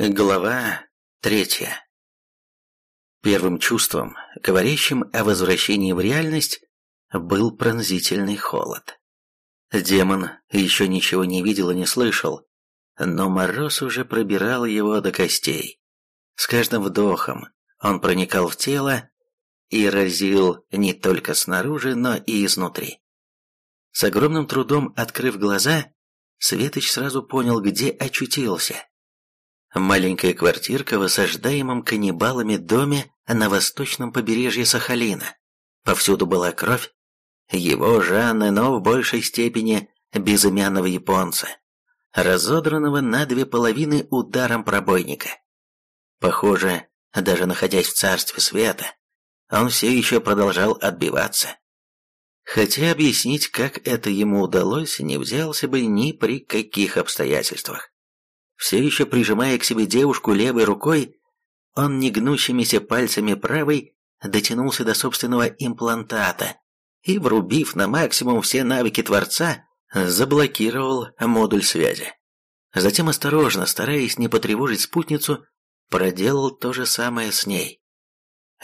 Глава третья. Первым чувством, говорящим о возвращении в реальность, был пронзительный холод. Демон еще ничего не видел и не слышал, но мороз уже пробирал его до костей. С каждым вдохом он проникал в тело и разил не только снаружи, но и изнутри. С огромным трудом открыв глаза, Светоч сразу понял, где очутился. Маленькая квартирка в осаждаемом каннибалами доме на восточном побережье Сахалина. Повсюду была кровь. Его Жанны, но в большей степени безымянного японца, разодранного на две половины ударом пробойника. Похоже, даже находясь в царстве света, он все еще продолжал отбиваться. Хотя объяснить, как это ему удалось, не взялся бы ни при каких обстоятельствах. Все еще прижимая к себе девушку левой рукой, он негнущимися пальцами правой дотянулся до собственного имплантата и, врубив на максимум все навыки Творца, заблокировал модуль связи. Затем осторожно, стараясь не потревожить спутницу, проделал то же самое с ней.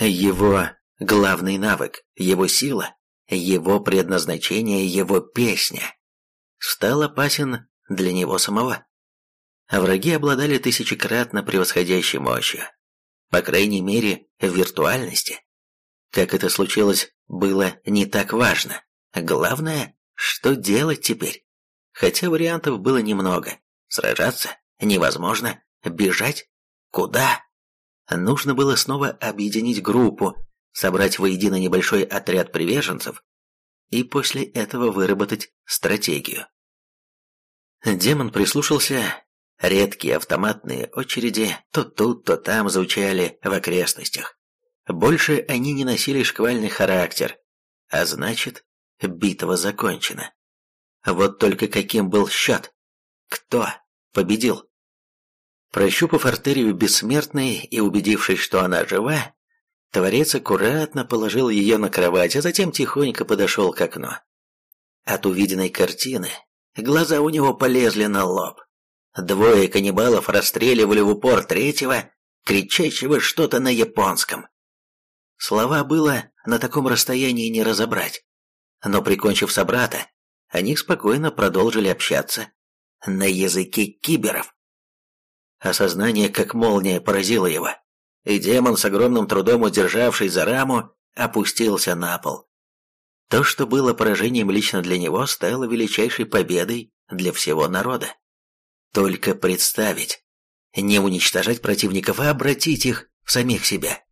Его главный навык, его сила, его предназначение, его песня стал опасен для него самого враги обладали тысячекратно превосходящей мощью. По крайней мере, в виртуальности. Как это случилось, было не так важно. Главное, что делать теперь. Хотя вариантов было немного. Сражаться невозможно. Бежать? Куда? Нужно было снова объединить группу, собрать воедино небольшой отряд приверженцев и после этого выработать стратегию. Демон прислушался Редкие автоматные очереди то тут, то там звучали в окрестностях. Больше они не носили шквальный характер, а значит, битва закончена. Вот только каким был счет? Кто победил? Прощупав артерию бессмертной и убедившись, что она жива, Творец аккуратно положил ее на кровать, а затем тихонько подошел к окну. От увиденной картины глаза у него полезли на лоб. Двое каннибалов расстреливали в упор третьего, кричащего что-то на японском. Слова было на таком расстоянии не разобрать. Но прикончив собрата, они спокойно продолжили общаться на языке киберов. Осознание как молния поразило его, и демон, с огромным трудом удержавший за раму, опустился на пол. То, что было поражением лично для него, стало величайшей победой для всего народа. Только представить. Не уничтожать противников, а обратить их в самих себя.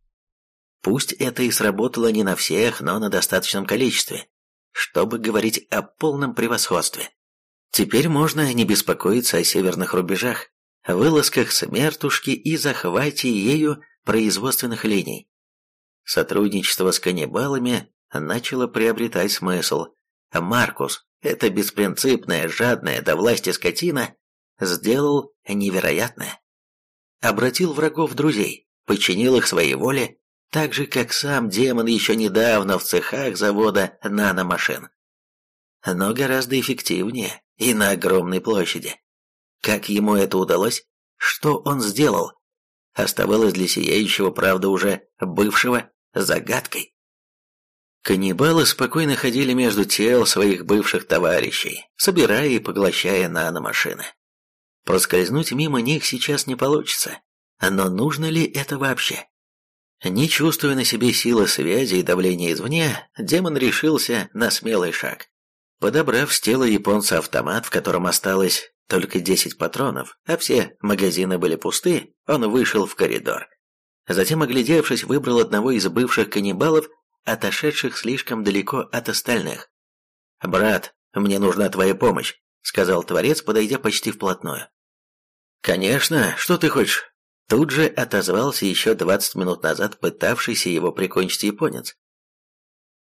Пусть это и сработало не на всех, но на достаточном количестве, чтобы говорить о полном превосходстве. Теперь можно не беспокоиться о северных рубежах, вылазках смертушки и захвате ею производственных линий. Сотрудничество с каннибалами начало приобретать смысл. Маркус, эта беспринципная, жадная до власти скотина, сделал невероятное. Обратил врагов друзей, подчинил их своей воле, так же, как сам демон еще недавно в цехах завода наномашин. Но гораздо эффективнее и на огромной площади. Как ему это удалось? Что он сделал? Оставалось для сияющего, правда, уже бывшего, загадкой. Каннибалы спокойно ходили между тел своих бывших товарищей, собирая и поглощая наномашины. Проскользнуть мимо них сейчас не получится. Но нужно ли это вообще? Не чувствуя на себе силы связи и давления извне, демон решился на смелый шаг. Подобрав с тела японца автомат, в котором осталось только 10 патронов, а все магазины были пусты, он вышел в коридор. Затем, оглядевшись, выбрал одного из бывших каннибалов, отошедших слишком далеко от остальных. «Брат, мне нужна твоя помощь», — сказал Творец, подойдя почти вплотную. «Конечно, что ты хочешь?» Тут же отозвался еще двадцать минут назад пытавшийся его прикончить японец.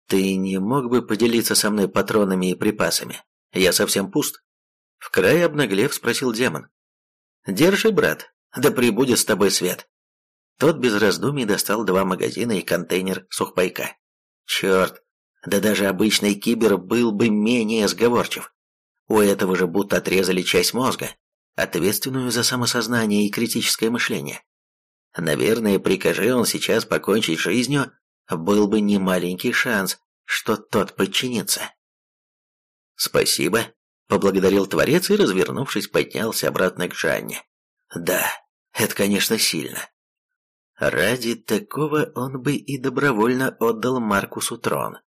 «Ты не мог бы поделиться со мной патронами и припасами? Я совсем пуст». В край обнаглев спросил демон. «Держи, брат, да прибудет с тобой свет». Тот без раздумий достал два магазина и контейнер сухпайка. Черт, да даже обычный кибер был бы менее сговорчив. У этого же будто отрезали часть мозга, ответственную за самосознание и критическое мышление. Наверное, прикажи он сейчас покончить жизнью, был бы немаленький шанс, что тот подчинится. «Спасибо», — поблагодарил Творец и, развернувшись, поднялся обратно к Жанне. «Да, это, конечно, сильно. Ради такого он бы и добровольно отдал Маркусу трон.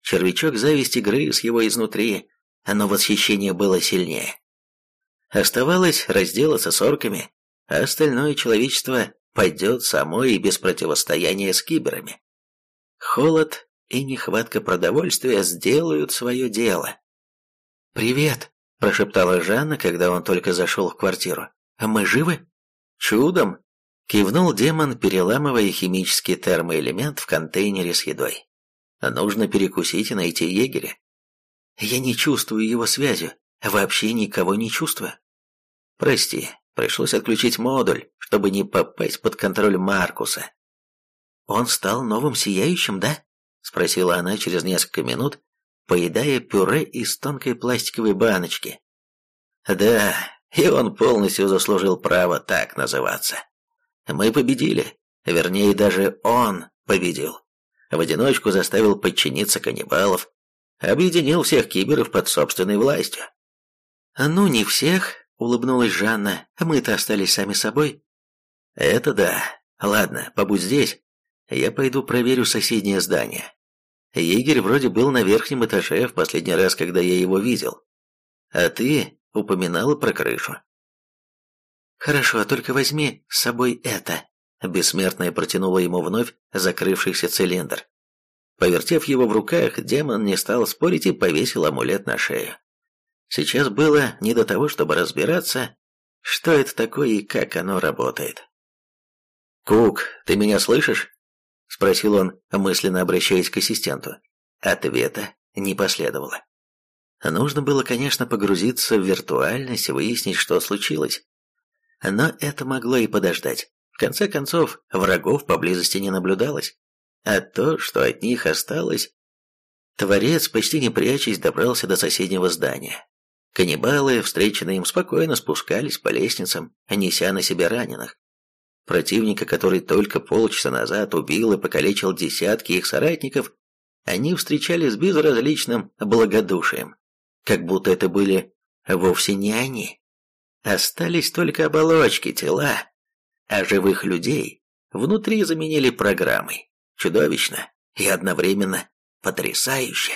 Червячок зависти грыз его изнутри, но восхищение было сильнее. Оставалось разделаться с орками, а остальное человечество пойдет само и без противостояния с киберами. Холод и нехватка продовольствия сделают свое дело. «Привет», – прошептала Жанна, когда он только зашел в квартиру. «Мы живы?» «Чудом», – кивнул демон, переламывая химический термоэлемент в контейнере с едой. «Нужно перекусить и найти егеря». «Я не чувствую его связью, вообще никого не чувствую». «Прости, пришлось отключить модуль, чтобы не попасть под контроль Маркуса». «Он стал новым сияющим, да?» – спросила она через несколько минут, поедая пюре из тонкой пластиковой баночки. «Да, и он полностью заслужил право так называться. Мы победили, вернее, даже он победил. В одиночку заставил подчиниться каннибалов, объединил всех киберов под собственной властью. «Ну, не всех», — улыбнулась Жанна, — «мы-то остались сами собой». «Это да. Ладно, побудь здесь. Я пойду проверю соседнее здание. Егерь вроде был на верхнем этаже в последний раз, когда я его видел. А ты упоминала про крышу. «Хорошо, только возьми с собой это», — бессмертная протянула ему вновь закрывшийся цилиндр. Повертев его в руках, демон не стал спорить и повесил амулет на шею. Сейчас было не до того, чтобы разбираться, что это такое и как оно работает. «Кук, ты меня слышишь?» — спросил он, мысленно обращаясь к ассистенту. Ответа не последовало. Нужно было, конечно, погрузиться в виртуальность, выяснить, что случилось. Но это могло и подождать. В конце концов, врагов поблизости не наблюдалось. А то, что от них осталось... Творец, почти не прячась, добрался до соседнего здания. Каннибалы, встреченные им, спокойно спускались по лестницам, неся на себе раненых. Противника, который только полчаса назад убил и покалечил десятки их соратников, они встречали с безразличным благодушием как будто это были вовсе не они. Остались только оболочки, тела, а живых людей внутри заменили программой. Чудовищно и одновременно потрясающе.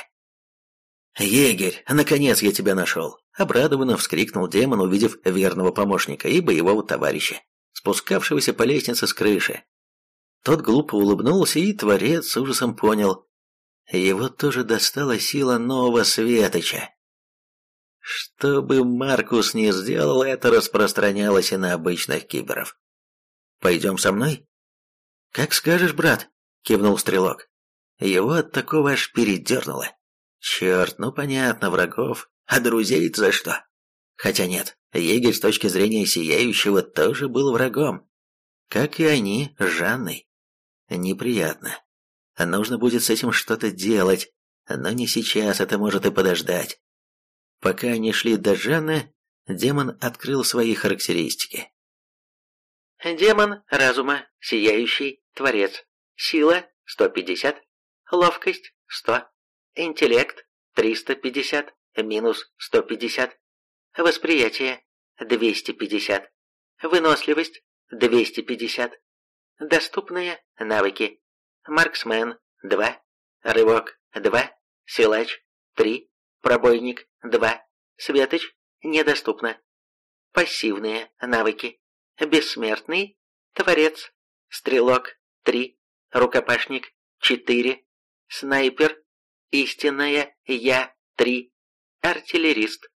«Егерь, наконец я тебя нашел!» — обрадованно вскрикнул демон, увидев верного помощника и боевого товарища, спускавшегося по лестнице с крыши. Тот глупо улыбнулся, и Творец с ужасом понял. Его тоже достала сила нового Светоча. Чтобы Маркус не сделал, это распространялось и на обычных киберов. «Пойдем со мной?» «Как скажешь, брат», — кивнул Стрелок. Его от такого аж передернуло. «Черт, ну понятно, врагов, а друзей за что?» Хотя нет, егерь с точки зрения Сияющего тоже был врагом. Как и они с Жанной. Неприятно. Нужно будет с этим что-то делать, но не сейчас, это может и подождать. Пока они шли до Жанны, демон открыл свои характеристики. Демон разума, сияющий, творец. Сила – 150, ловкость – 100, интеллект – 350, минус 150, восприятие – 250, выносливость – 250, доступные навыки. Марксмен – 2, рывок – 2, силач – 3, пробойник 2. Светоч недоступно. Пассивные навыки. Бессмертный. Творец. Стрелок 3. Рукопашник 4. Снайпер. Истинная Я 3. Артиллерист.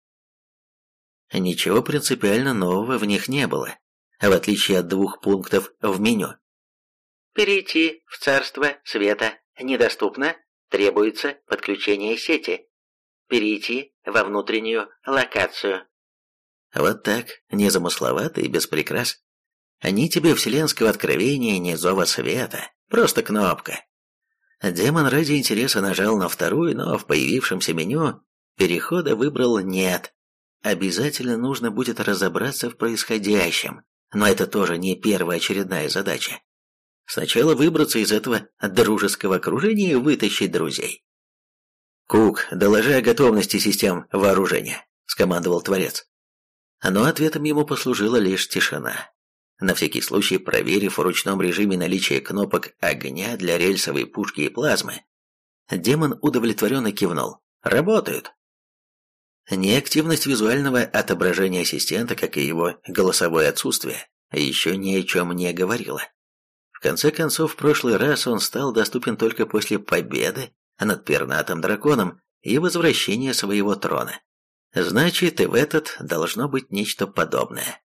Ничего принципиально нового в них не было, в отличие от двух пунктов в меню. Перейти в царство света недоступно, требуется подключение сети перейти во внутреннюю локацию. Вот так, незамысловато и без прикрас. Ни тебе вселенского откровения, ни зова света, просто кнопка. Демон ради интереса нажал на вторую, но в появившемся меню перехода выбрал «нет». обязательно нужно будет разобраться в происходящем, но это тоже не первоочередная задача. Сначала выбраться из этого дружеского окружения и вытащить друзей. «Кук, доложи о готовности систем вооружения», — скомандовал Творец. Но ответом ему послужила лишь тишина. На всякий случай, проверив в ручном режиме наличие кнопок огня для рельсовой пушки и плазмы, демон удовлетворенно кивнул. «Работают!» Неактивность визуального отображения ассистента, как и его голосовое отсутствие, еще ни о чем не говорила. В конце концов, в прошлый раз он стал доступен только после победы над пернатым драконом и возвращения своего трона. Значит, и в этот должно быть нечто подобное.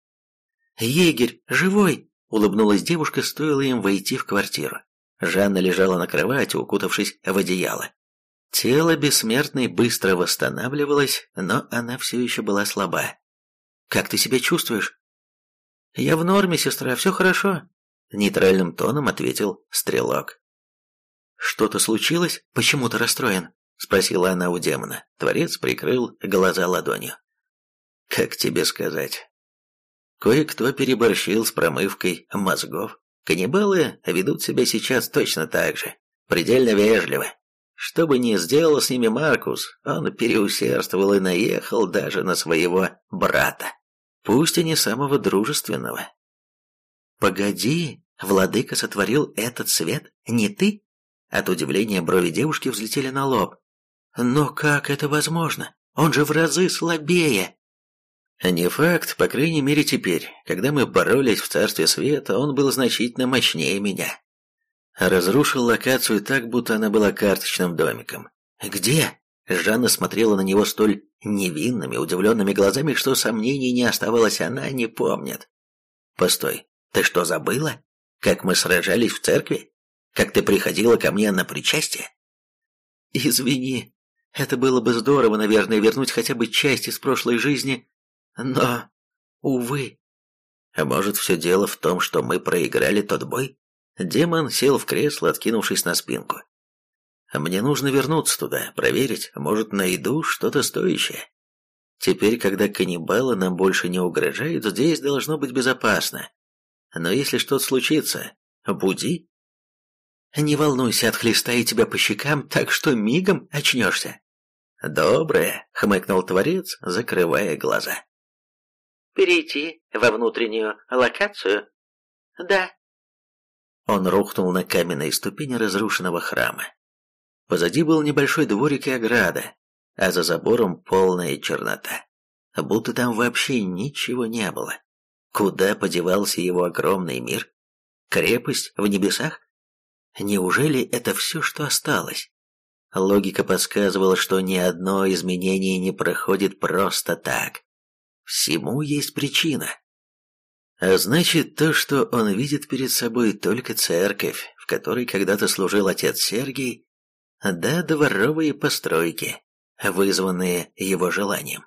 «Егерь, живой!» — улыбнулась девушка, стоило им войти в квартиру. Жанна лежала на кровати, укутавшись в одеяло. Тело бессмертной быстро восстанавливалось, но она все еще была слаба. «Как ты себя чувствуешь?» «Я в норме, сестра, все хорошо», — нейтральным тоном ответил стрелок. «Что-то случилось? Почему ты расстроен?» — спросила она у демона. Творец прикрыл глаза ладонью. «Как тебе сказать?» Кое-кто переборщил с промывкой мозгов. Каннибалы ведут себя сейчас точно так же, предельно вежливо. Что бы ни сделал с ними Маркус, он переусердствовал и наехал даже на своего брата, пусть и не самого дружественного. «Погоди, владыка сотворил этот свет, не ты?» От удивления брови девушки взлетели на лоб. «Но как это возможно? Он же в разы слабее!» «Не факт, по крайней мере теперь. Когда мы боролись в Царстве Света, он был значительно мощнее меня разрушил локацию так, будто она была карточным домиком. «Где?» Жанна смотрела на него столь невинными, удивленными глазами, что сомнений не оставалось, она не помнит. «Постой, ты что, забыла? Как мы сражались в церкви? Как ты приходила ко мне на причастие?» «Извини, это было бы здорово, наверное, вернуть хотя бы часть из прошлой жизни, но, увы». «А может, все дело в том, что мы проиграли тот бой?» Демон сел в кресло, откинувшись на спинку. «Мне нужно вернуться туда, проверить, может, найду что-то стоящее. Теперь, когда каннибалы нам больше не угрожают, здесь должно быть безопасно. Но если что-то случится, буди». «Не волнуйся, отхлестаю тебя по щекам, так что мигом очнешься». «Доброе», — хмыкнул Творец, закрывая глаза. «Перейти во внутреннюю локацию?» «Да», он рухнул на каменные ступени разрушенного храма. Позади был небольшой дворик и ограда, а за забором полная чернота. Будто там вообще ничего не было. Куда подевался его огромный мир? Крепость в небесах? Неужели это все, что осталось? Логика подсказывала, что ни одно изменение не проходит просто так. Всему есть причина. А значит, то, что он видит перед собой только церковь, в которой когда-то служил отец Сергий, да дворовые постройки, вызванные его желанием.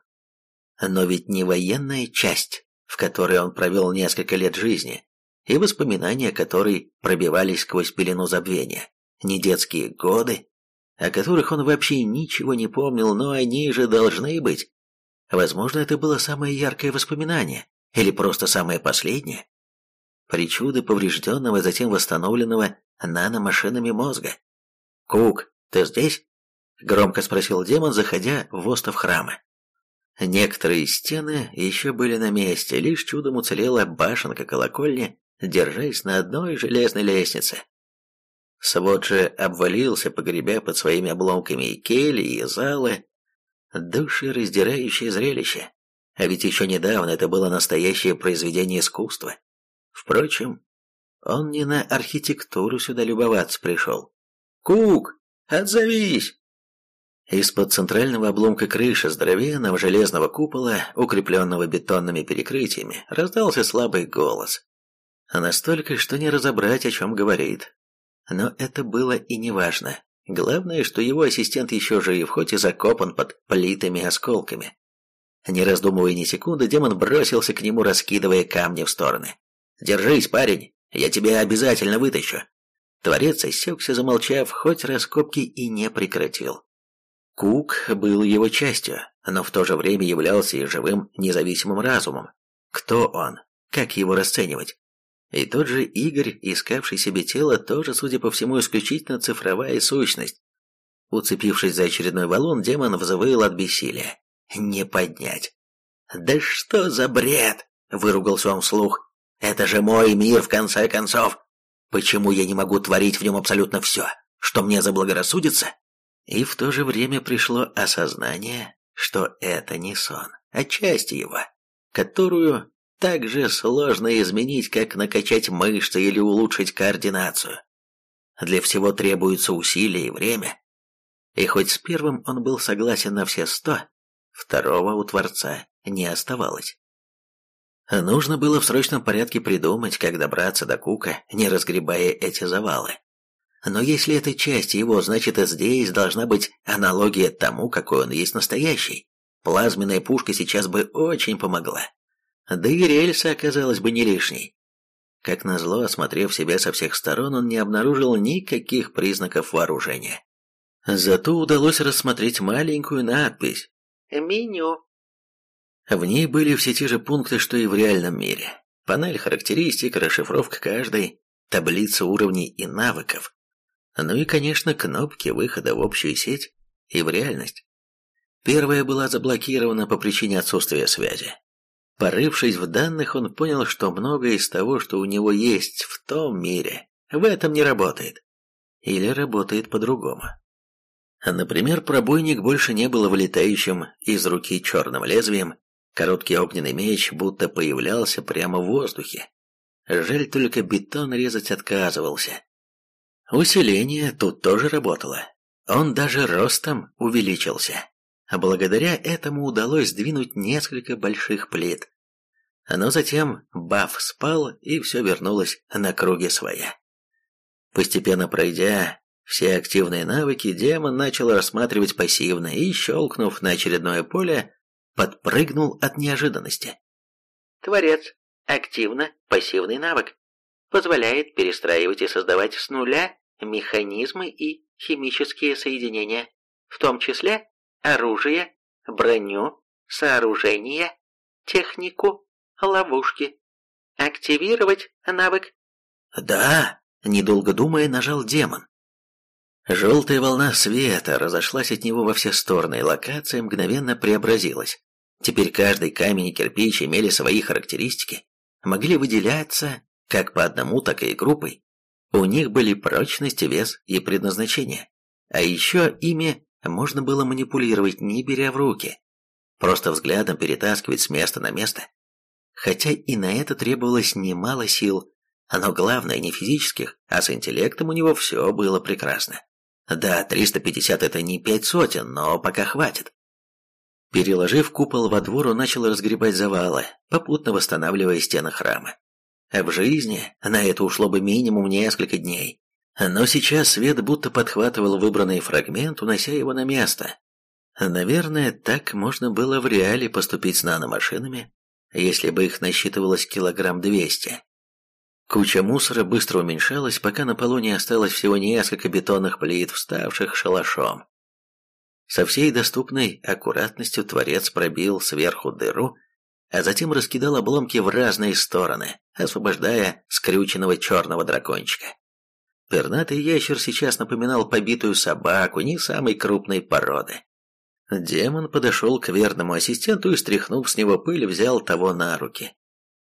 Но ведь не военная часть, в которой он провел несколько лет жизни, и воспоминания которой пробивались сквозь пелену забвения, не детские годы, о которых он вообще ничего не помнил, но они же должны быть. Возможно, это было самое яркое воспоминание, или просто самое последнее? Причуды поврежденного, затем восстановленного наномашинами мозга. «Кук, ты здесь?» — громко спросил демон, заходя в остов храма. Некоторые стены еще были на месте, лишь чудом уцелела башенка колокольни, держась на одной железной лестнице. Свод же обвалился, погребя под своими обломками и кельи, и залы. Душераздирающее зрелище. А ведь еще недавно это было настоящее произведение искусства. Впрочем, он не на архитектуру сюда любоваться пришел. «Кук, отзовись!» Из-под центрального обломка крыши здоровенного железного купола, укрепленного бетонными перекрытиями, раздался слабый голос. Настолько, что не разобрать, о чем говорит. Но это было и не важно. Главное, что его ассистент еще жив, хоть и закопан под плитами-осколками. Не раздумывая ни секунды, демон бросился к нему, раскидывая камни в стороны. «Держись, парень, я тебя обязательно вытащу!» Творец осекся, замолчав, хоть раскопки и не прекратил. Кук был его частью, но в то же время являлся и живым независимым разумом. Кто он? Как его расценивать? И тот же Игорь, искавший себе тело, тоже, судя по всему, исключительно цифровая сущность. Уцепившись за очередной валун, демон взвыл от бессилия. Не поднять. «Да что за бред!» — выругался он вслух. «Это же мой мир, в конце концов! Почему я не могу творить в нем абсолютно все, что мне заблагорассудится?» И в то же время пришло осознание, что это не сон, а часть его, которую так же сложно изменить, как накачать мышцы или улучшить координацию. Для всего требуется усилие и время. И хоть с первым он был согласен на все сто, второго у Творца не оставалось. Нужно было в срочном порядке придумать, как добраться до Кука, не разгребая эти завалы. Но если это часть его, значит и здесь должна быть аналогия тому, какой он есть настоящий. Плазменная пушка сейчас бы очень помогла. Да и рельса оказалась бы не лишней. Как назло, осмотрев себя со всех сторон, он не обнаружил никаких признаков вооружения. Зато удалось рассмотреть маленькую надпись «Меню». В ней были все те же пункты, что и в реальном мире. Панель характеристик, расшифровка каждой, таблица уровней и навыков. Ну и, конечно, кнопки выхода в общую сеть и в реальность. Первая была заблокирована по причине отсутствия связи. Порывшись в данных, он понял, что многое из того, что у него есть в том мире, в этом не работает. Или работает по-другому. Например, пробойник больше не был вылетающим из руки черным лезвием, короткий огненный меч будто появлялся прямо в воздухе. Жаль только бетон резать отказывался. Усиление тут тоже работало. Он даже ростом увеличился а благодаря этому удалось сдвинуть несколько больших плит. Но затем Баф спал, и все вернулось на круги своя. Постепенно пройдя все активные навыки, демон начал рассматривать пассивно и, щелкнув на очередное поле, подпрыгнул от неожиданности. Творец. Активно пассивный навык. Позволяет перестраивать и создавать с нуля механизмы и химические соединения, в том числе оружие, броню, сооружение, технику, ловушки. Активировать навык. Да, недолго думая, нажал демон. Желтая волна света разошлась от него во все стороны, локация мгновенно преобразилась. Теперь каждый камень и кирпич имели свои характеристики, могли выделяться как по одному, так и группой. У них были прочность, вес и предназначение. А еще ими можно было манипулировать, не беря в руки, просто взглядом перетаскивать с места на место. Хотя и на это требовалось немало сил, но главное не физических, а с интеллектом у него все было прекрасно. Да, 350 это не пять сотен, но пока хватит. Переложив купол во двор, он начал разгребать завалы, попутно восстанавливая стены храма. А в жизни на это ушло бы минимум несколько дней. Но сейчас свет будто подхватывал выбранный фрагмент, унося его на место. Наверное, так можно было в реале поступить с наномашинами, если бы их насчитывалось килограмм двести. Куча мусора быстро уменьшалась, пока на полу не осталось всего несколько бетонных плит, вставших шалашом. Со всей доступной аккуратностью Творец пробил сверху дыру, а затем раскидал обломки в разные стороны, освобождая скрюченного черного дракончика. Пернатый ящер сейчас напоминал побитую собаку не самой крупной породы. Демон подошел к верному ассистенту и, стряхнув с него пыль, взял того на руки.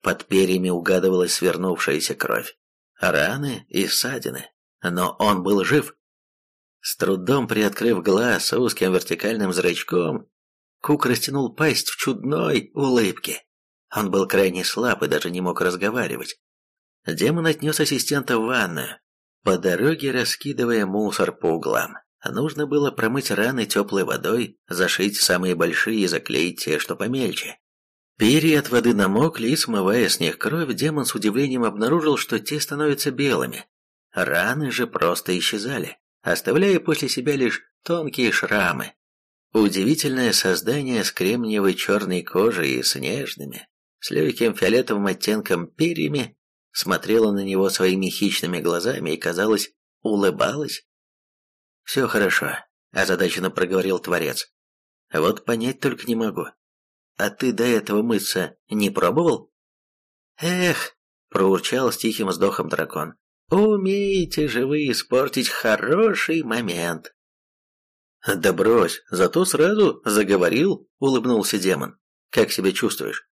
Под перьями угадывалась свернувшаяся кровь, раны и ссадины, но он был жив. С трудом приоткрыв глаз узким вертикальным зрачком, Кук растянул пасть в чудной улыбке. Он был крайне слаб и даже не мог разговаривать. Демон отнес ассистента в ванную, по дороге раскидывая мусор по углам. Нужно было промыть раны теплой водой, зашить самые большие и заклеить те, что помельче. Перья от воды намокли, и, смывая с них кровь, демон с удивлением обнаружил, что те становятся белыми. Раны же просто исчезали, оставляя после себя лишь тонкие шрамы. Удивительное создание с кремниевой черной кожей и с нежными, с легким фиолетовым оттенком перьями смотрела на него своими хищными глазами и, казалось, улыбалась. «Все хорошо», – озадаченно проговорил Творец. Вот понять только не могу. А ты до этого мыться не пробовал? Эх, проурчал с тихим вздохом дракон. Умеете же вы испортить хороший момент. Да брось, зато сразу заговорил, улыбнулся демон. Как себя чувствуешь?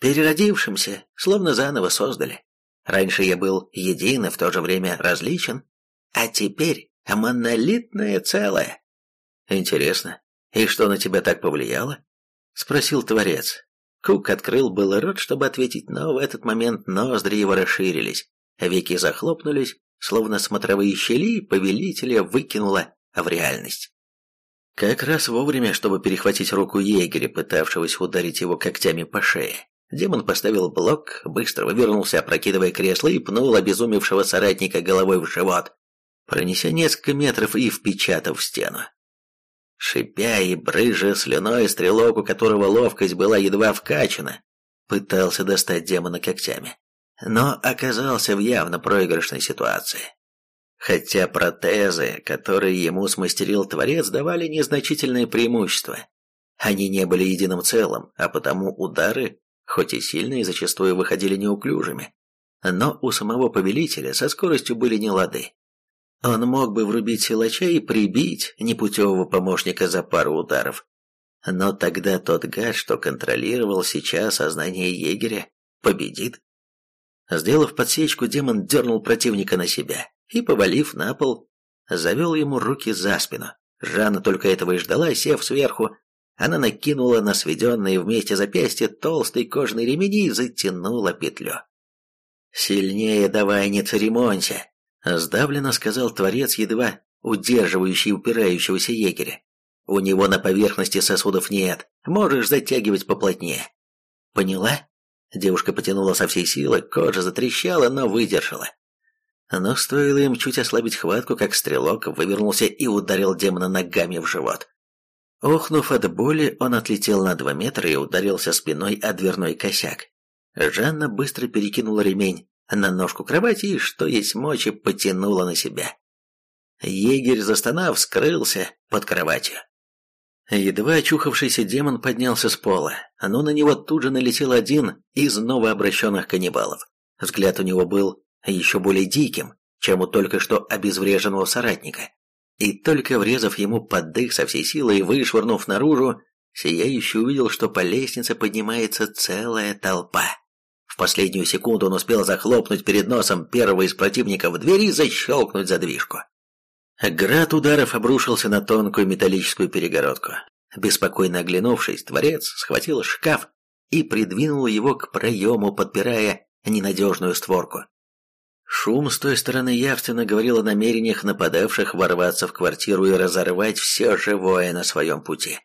Переродившимся, словно заново создали. Раньше я был един и в то же время различен, а теперь монолитное целое. Интересно, и что на тебя так повлияло? Спросил Творец. Кук открыл был рот, чтобы ответить, но в этот момент ноздри его расширились, веки захлопнулись, словно смотровые щели повелителя выкинуло в реальность. Как раз вовремя, чтобы перехватить руку егеря, пытавшегося ударить его когтями по шее. Демон поставил блок, быстро вывернулся, опрокидывая кресло и пнул обезумевшего соратника головой в живот, пронеся несколько метров и впечатав в стену. Шипя и брыжа слюной, стрелок, у которого ловкость была едва вкачана, пытался достать демона когтями, но оказался в явно проигрышной ситуации. Хотя протезы, которые ему смастерил Творец, давали незначительное преимущество. Они не были единым целым, а потому удары хоть и сильные, зачастую выходили неуклюжими. Но у самого повелителя со скоростью были не лады. Он мог бы врубить силача и прибить непутевого помощника за пару ударов. Но тогда тот гад, что контролировал сейчас сознание егеря, победит. Сделав подсечку, демон дернул противника на себя и, повалив на пол, завел ему руки за спину. Жанна только этого и ждала, сев сверху, она накинула на сведенные вместе запястья толстый кожаный ремень и затянула петлю. «Сильнее давай, не церемонься!» — сдавленно сказал творец, едва удерживающий упирающегося егеря. «У него на поверхности сосудов нет, можешь затягивать поплотнее». «Поняла?» Девушка потянула со всей силы, кожа затрещала, но выдержала. Но стоило им чуть ослабить хватку, как стрелок вывернулся и ударил демона ногами в живот. Охнув от боли, он отлетел на два метра и ударился спиной о дверной косяк. Жанна быстро перекинула ремень на ножку кровати и, что есть мочи, потянула на себя. Егерь, застонав, скрылся под кроватью. Едва очухавшийся демон поднялся с пола, но на него тут же налетел один из новообращенных каннибалов. Взгляд у него был еще более диким, чем у только что обезвреженного соратника и только врезав ему под дых со всей силы и вышвырнув наружу, Сияющий увидел, что по лестнице поднимается целая толпа. В последнюю секунду он успел захлопнуть перед носом первого из противников дверь и защелкнуть задвижку. Град ударов обрушился на тонкую металлическую перегородку. Беспокойно оглянувшись, творец схватил шкаф и придвинул его к проему, подпирая ненадежную створку. Шум с той стороны явственно говорил о намерениях нападавших ворваться в квартиру и разорвать все живое на своем пути.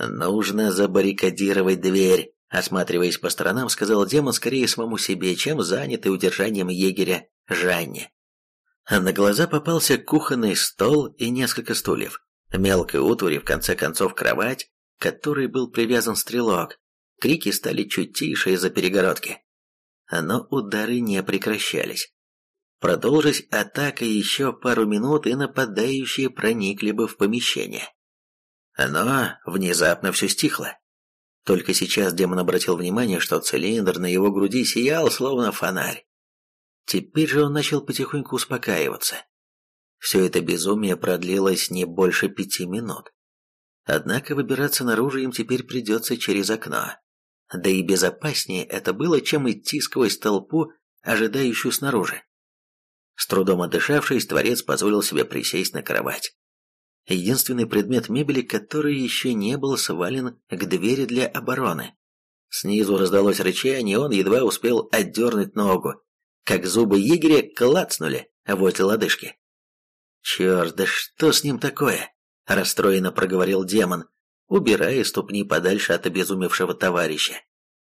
«Нужно забаррикадировать дверь», — осматриваясь по сторонам, сказал демон скорее самому себе, чем занятый удержанием егеря Жанне. На глаза попался кухонный стол и несколько стульев. Мелкой утвари, в конце концов, кровать, к которой был привязан стрелок. Крики стали чуть тише из-за перегородки но удары не прекращались. Продолжись атака еще пару минут, и нападающие проникли бы в помещение. Но внезапно все стихло. Только сейчас демон обратил внимание, что цилиндр на его груди сиял, словно фонарь. Теперь же он начал потихоньку успокаиваться. Все это безумие продлилось не больше пяти минут. Однако выбираться наружу им теперь придется через окно. Да и безопаснее это было, чем идти сквозь толпу, ожидающую снаружи. С трудом отдышавшись, творец позволил себе присесть на кровать. Единственный предмет мебели, который еще не был свален к двери для обороны. Снизу раздалось рычание, он едва успел отдернуть ногу, как зубы егеря клацнули возле лодыжки. «Черт, да что с ним такое?» – расстроенно проговорил демон, убирая ступни подальше от обезумевшего товарища.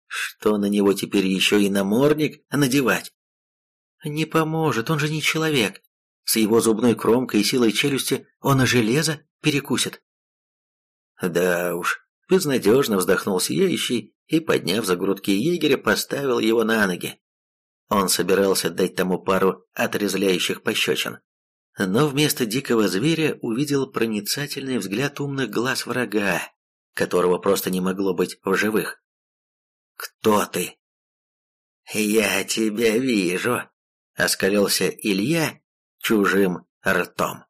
Что на него теперь еще и намордник надевать? Не поможет, он же не человек. С его зубной кромкой и силой челюсти он и железо перекусит. Да уж, безнадежно вздохнул сияющий и, подняв за грудки егеря, поставил его на ноги. Он собирался дать тому пару отрезляющих пощечин. но вместо дикого зверя увидел проницательный взгляд умных глаз врага, которого просто не могло быть в живых. «Кто ты?» «Я тебя вижу», — оскалился Илья чужим ртом.